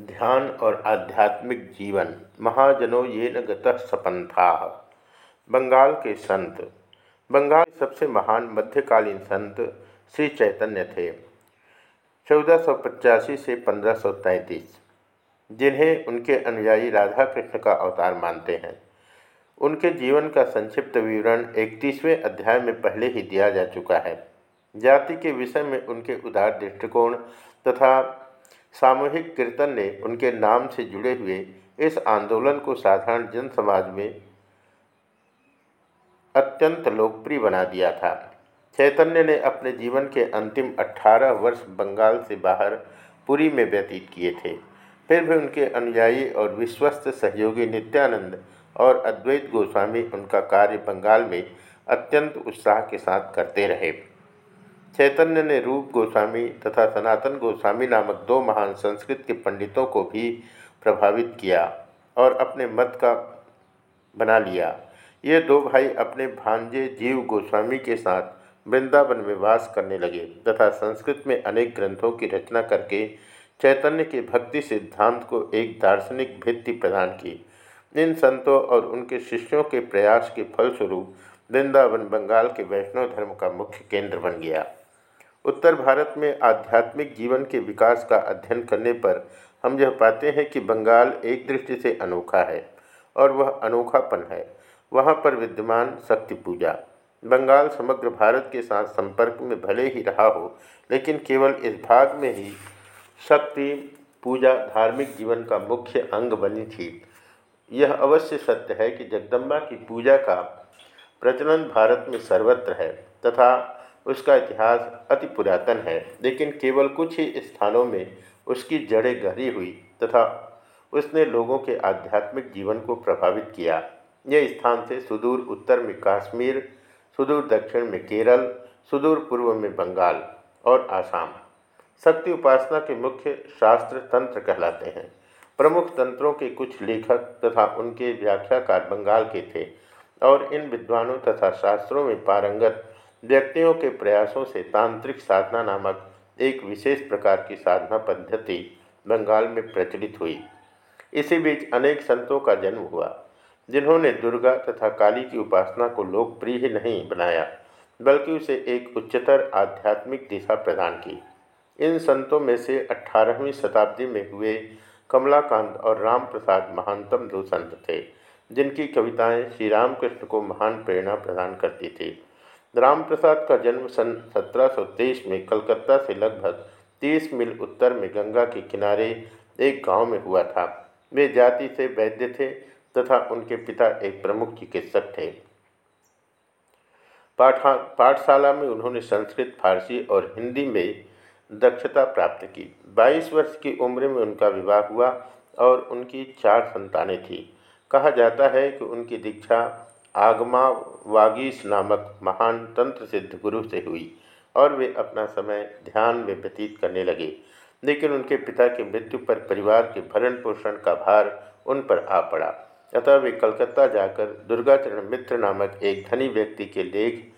ध्यान और आध्यात्मिक जीवन, महाजनों ये न गतः सपंथा बंगाल के संत, बंगाल के सबसे महान मध्यकालीन संत श्री चैतन्य थे। चौदह से पंद्रह जिन्हें उनके अनुयायी राधा कृष्ण का अवतार मानते हैं। उनके जीवन का संक्षिप्त विवरण इकतीसवें अध्याय में पहले ही दिया जा चुका है। जाति के विषय में उनके उदार दृष्टिकोण तथा सामूहिक कीर्तन ने उनके नाम से जुड़े हुए इस आंदोलन को साधारण जन समाज में अत्यंत लोकप्रिय बना दिया था। चैतन्य ने अपने जीवन के अंतिम 18 वर्ष बंगाल से बाहर पुरी में व्यतीत किए थे। फिर भी उनके अनुयायी और विश्वस्त सहयोगी नित्यानंद और अद्वैत गोस्वामी उनका कार्य बंगाल में अत्यंत उत्साह के साथ करते रहे। चैतन्य ने रूप गोस्वामी तथा सनातन गोस्वामी नामक दो महान संस्कृत के पंडितों को भी प्रभावित किया और अपने मत का बना लिया। ये दो भाई अपने भांजे जीव गोस्वामी के साथ वृंदावन में वास करने लगे तथा संस्कृत में अनेक ग्रंथों की रचना करके चैतन्य के भक्ति सिद्धांत को एक दार्शनिक भित्ति प्रदान की। इन संतों और उनके शिष्यों के प्रयास के फलस्वरूप वृंदावन बंगाल के वैष्णव धर्म का मुख्य केंद्र बन गया। उत्तर भारत में आध्यात्मिक जीवन के विकास का अध्ययन करने पर हम यह पाते हैं कि बंगाल एक दृष्टि से अनोखा है और वह अनोखापन है। वहाँ पर विद्यमान शक्ति पूजा। बंगाल समग्र भारत के साथ संपर्क में भले ही रहा हो, लेकिन केवल इस भाग में ही शक्ति, पूजा, धार्मिक जीवन का मुख्य अंग बनी थी। यह अवश्य सत्य है कि जगदम्बा की पूजा का प्रचलन भारत में सर्वत्र है तथा उसका इतिहास अति पुरातन है, लेकिन केवल कुछ ही स्थानों में उसकी जड़ें गहरी हुई तथा उसने लोगों के आध्यात्मिक जीवन को प्रभावित किया। ये स्थान थे सुदूर उत्तर में काश्मीर, सुदूर दक्षिण में केरल, सुदूर पूर्व में बंगाल और आसाम। शक्ति उपासना के मुख्य शास्त्र तंत्र कहलाते हैं। प्रमुख तंत्रों के कुछ लेखक तथा उनके व्याख्याकार बंगाल के थे और इन विद्वानों तथा शास्त्रों में पारंगत व्यक्तियों के प्रयासों से तांत्रिक साधना नामक एक विशेष प्रकार की साधना पद्धति बंगाल में प्रचलित हुई। इसी बीच अनेक संतों का जन्म हुआ, जिन्होंने दुर्गा तथा काली की उपासना को लोकप्रिय ही नहीं बनाया, बल्कि उसे एक उच्चतर आध्यात्मिक दिशा प्रदान की। इन संतों में से 18वीं शताब्दी में हुए कमलाकांत और राम प्रसाद महानतम दो संत थे, जिनकी कविताएँ श्री रामकृष्ण को महान प्रेरणा प्रदान करती थी। राम प्रसाद का जन्म सन 1723 में कलकत्ता से लगभग 30 मील उत्तर में गंगा के किनारे एक गाँव में हुआ था। वे जाति से वैद्य थे तथा उनके पिता एक प्रमुख चिकित्सक थे। पाठा, पाठशाला में उन्होंने संस्कृत, फारसी और हिंदी में दक्षता प्राप्त की। 22 वर्ष की उम्र में उनका विवाह हुआ और उनकी चार संतानें थीं। कहा जाता है कि उनकी दीक्षा आगमा वागीस नामक महान तंत्र सिद्ध गुरु से हुई और वे अपना समय ध्यान में व्यतीत करने लगे। लेकिन उनके पिता की मृत्यु पर परिवार के भरण पोषण का भार उन पर आ पड़ा। अतः वे कलकत्ता जाकर दुर्गाचरण मित्र नामक एक धनी व्यक्ति के लेख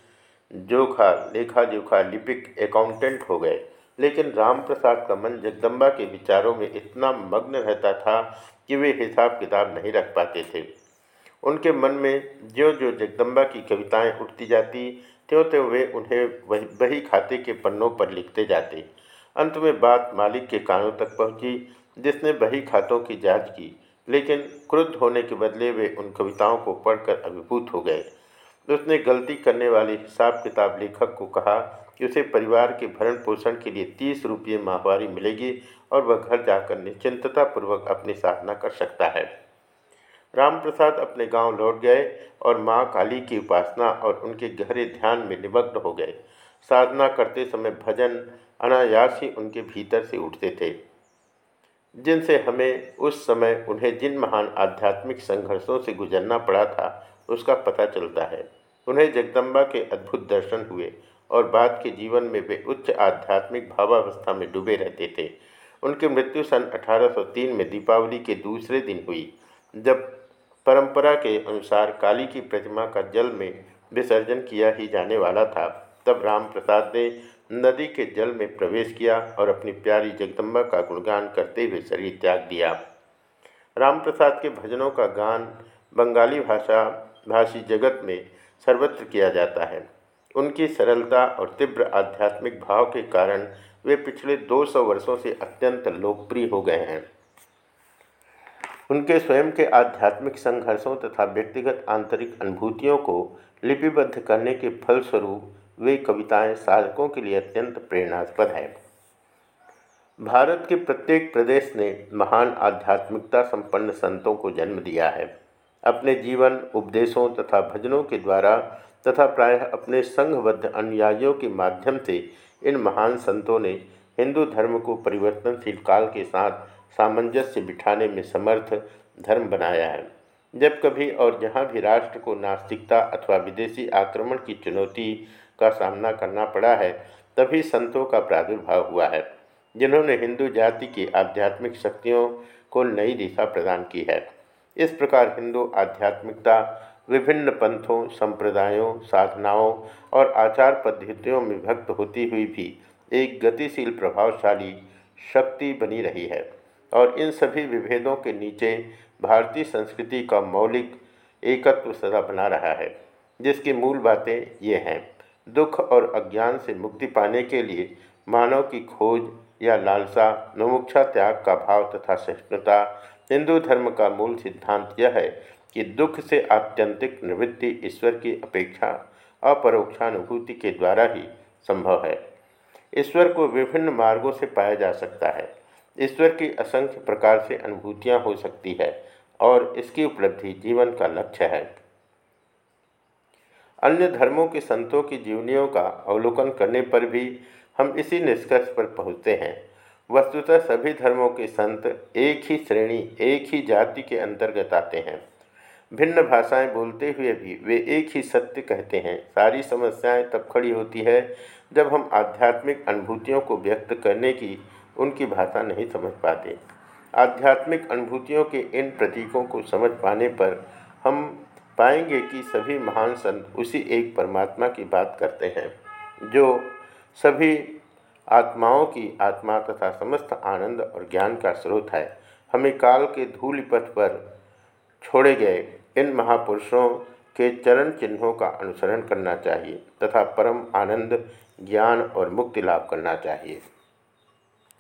जोखा लेखा जोखा लिपिक अकाउंटेंट हो गए। लेकिन राम प्रसाद का मन जगदम्बा के विचारों में इतना मग्न रहता था कि वे हिसाब किताब नहीं रख पाते थे। उनके मन में ज्यो जो जगदम्बा की कविताएँ उठती जाती त्यों त्यों वे उन्हें वही बही खाते के पन्नों पर लिखते जाते। अंत में बात मालिक के कानों तक पहुँची, जिसने बही खातों की जाँच की, लेकिन क्रुद्ध होने के बदले वे उन कविताओं को पढ़कर अभिभूत हो गए। उसने गलती करने वाले हिसाब किताब लेखक को कहा कि उसे परिवार के भरण पोषण के लिए तीस रुपये माहवारी मिलेगी और वह घर जाकर निश्चिंततापूर्वक अपनी साधना कर सकता है। राम प्रसाद अपने गाँव लौट गए और माँ काली की उपासना और उनके गहरे ध्यान में निमग्न हो गए। साधना करते समय भजन अनायास ही उनके भीतर से उठते थे, जिनसे हमें उस समय उन्हें जिन महान आध्यात्मिक संघर्षों से गुजरना पड़ा था, उसका पता चलता है। उन्हें जगदम्बा के अद्भुत दर्शन हुए और बाद के जीवन में वे उच्च आध्यात्मिक भावावस्था में डूबे रहते थे। उनकी मृत्यु सन 1803 में दीपावली के दूसरे दिन हुई, जब परंपरा के अनुसार काली की प्रतिमा का जल में विसर्जन किया ही जाने वाला था। तब राम प्रसाद ने नदी के जल में प्रवेश किया और अपनी प्यारी जगदम्बा का गुणगान करते हुए शरीर त्याग दिया। रामप्रसाद के भजनों का गान बंगाली भाषा, भाषी जगत में सर्वत्र किया जाता है। उनकी सरलता और तीव्र आध्यात्मिक भाव के कारण वे पिछले 200 वर्षों से अत्यंत लोकप्रिय हो गए हैं। उनके स्वयं के आध्यात्मिक संघर्षों तथा व्यक्तिगत आंतरिक अनुभूतियों को लिपिबद्ध करने के फलस्वरूप वे कविताएँ साधकों के लिए अत्यंत प्रेरणास्पद हैं। भारत के प्रत्येक प्रदेश ने महान आध्यात्मिकता संपन्न संतों को जन्म दिया है। अपने जीवन, उपदेशों तथा भजनों के द्वारा तथा प्रायः अपने संघबद्ध अनुयायियों के माध्यम से इन महान संतों ने हिंदू धर्म को परिवर्तनशील काल के साथ सामंजस्य बिठाने में समर्थ धर्म बनाया है। जब कभी और जहाँ भी राष्ट्र को नास्तिकता अथवा विदेशी आक्रमण की चुनौती का सामना करना पड़ा है, तभी संतों का प्रादुर्भाव हुआ है, जिन्होंने हिंदू जाति की आध्यात्मिक शक्तियों को नई दिशा प्रदान की है। इस प्रकार हिंदू आध्यात्मिकता विभिन्न पंथों, संप्रदायों, साधनाओं और आचार पद्धतियों में भक्त होती हुई भी एक गतिशील, प्रभावशाली शक्ति बनी रही है। और इन सभी विभेदों के नीचे भारतीय संस्कृति का मौलिक एकत्व सदा बना रहा है, जिसकी मूल बातें ये हैं। दुख और अज्ञान से मुक्ति पाने के लिए मानव की खोज या लालसा नुमुक्षा त्याग का भाव तथा सहिष्णुता, हिंदू धर्म का मूल सिद्धांत यह है कि दुख से आत्यंतिक निवृत्ति ईश्वर की अपेक्षा अपरोक्षानुभूति के द्वारा ही संभव है। ईश्वर को विभिन्न मार्गों से पाया जा सकता है ईश्वर की असंख्य प्रकार से अनुभूतियाँ हो सकती है और इसकी उपलब्धि जीवन का लक्ष्य है। अन्य धर्मों के संतों की जीवनियों का अवलोकन करने पर भी हम इसी निष्कर्ष पर पहुँचते हैं। वस्तुतः सभी धर्मों के संत एक ही श्रेणी, एक ही जाति के अंतर्गत आते हैं। भिन्न भाषाएँ बोलते हुए भी वे एक ही सत्य कहते हैं। सारी समस्याएँ तब खड़ी होती है जब हम आध्यात्मिक अनुभूतियों को व्यक्त करने की उनकी भाषा नहीं समझ पाते। आध्यात्मिक अनुभूतियों के इन प्रतीकों को समझ पाने पर हम पाएँगे कि सभी महान संत उसी एक परमात्मा की बात करते हैं, जो सभी आत्माओं की आत्मा तथा समस्त आनंद और ज्ञान का स्रोत है। हमें काल के धूल पथ पर छोड़े गए इन महापुरुषों के चरण चिन्हों का अनुसरण करना चाहिए तथा परम आनंद, ज्ञान और मुक्ति लाभ करना चाहिए।